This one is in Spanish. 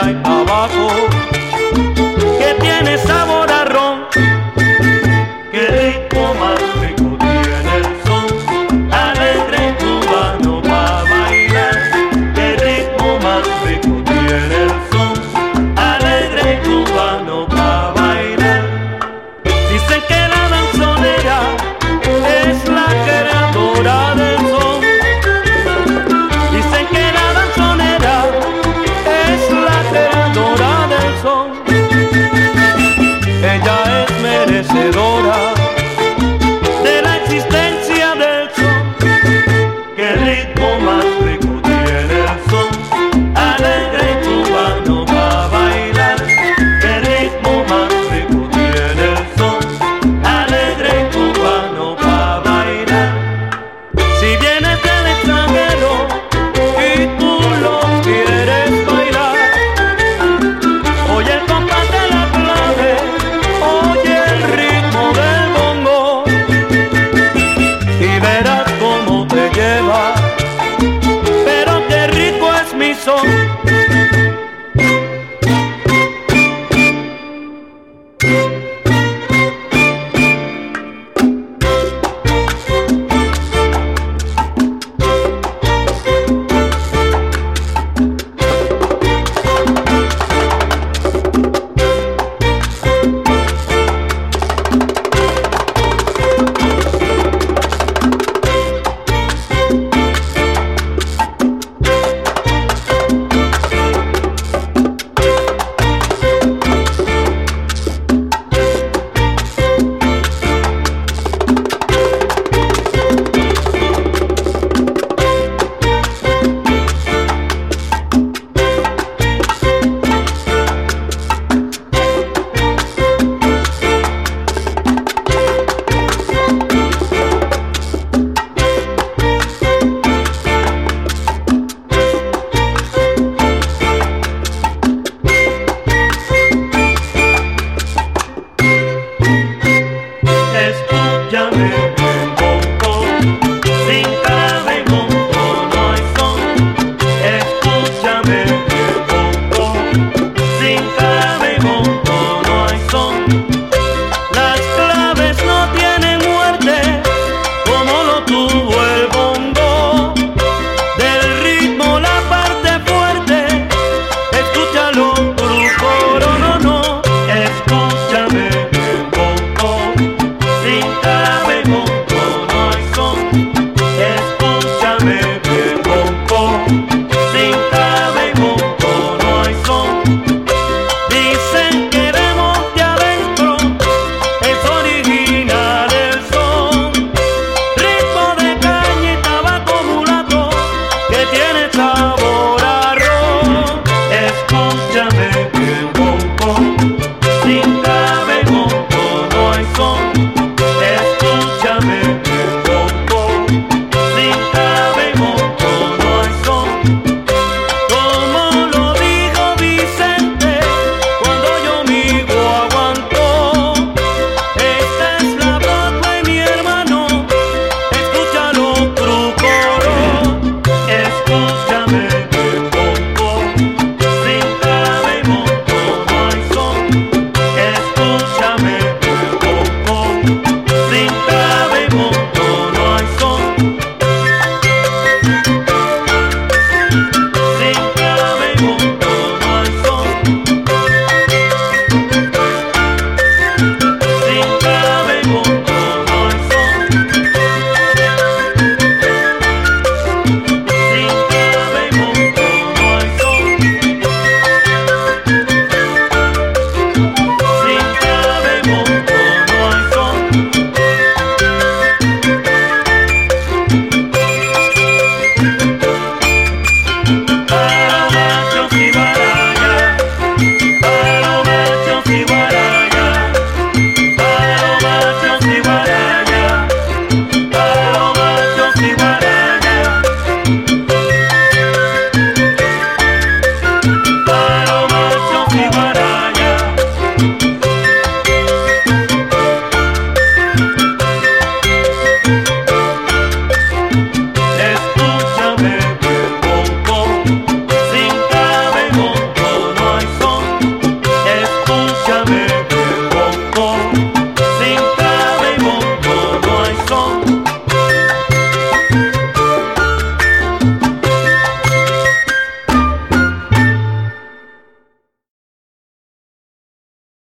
hay abajo Dicen que vemos de adentro es original el son trigo de caña y tabaco mulato que tiene.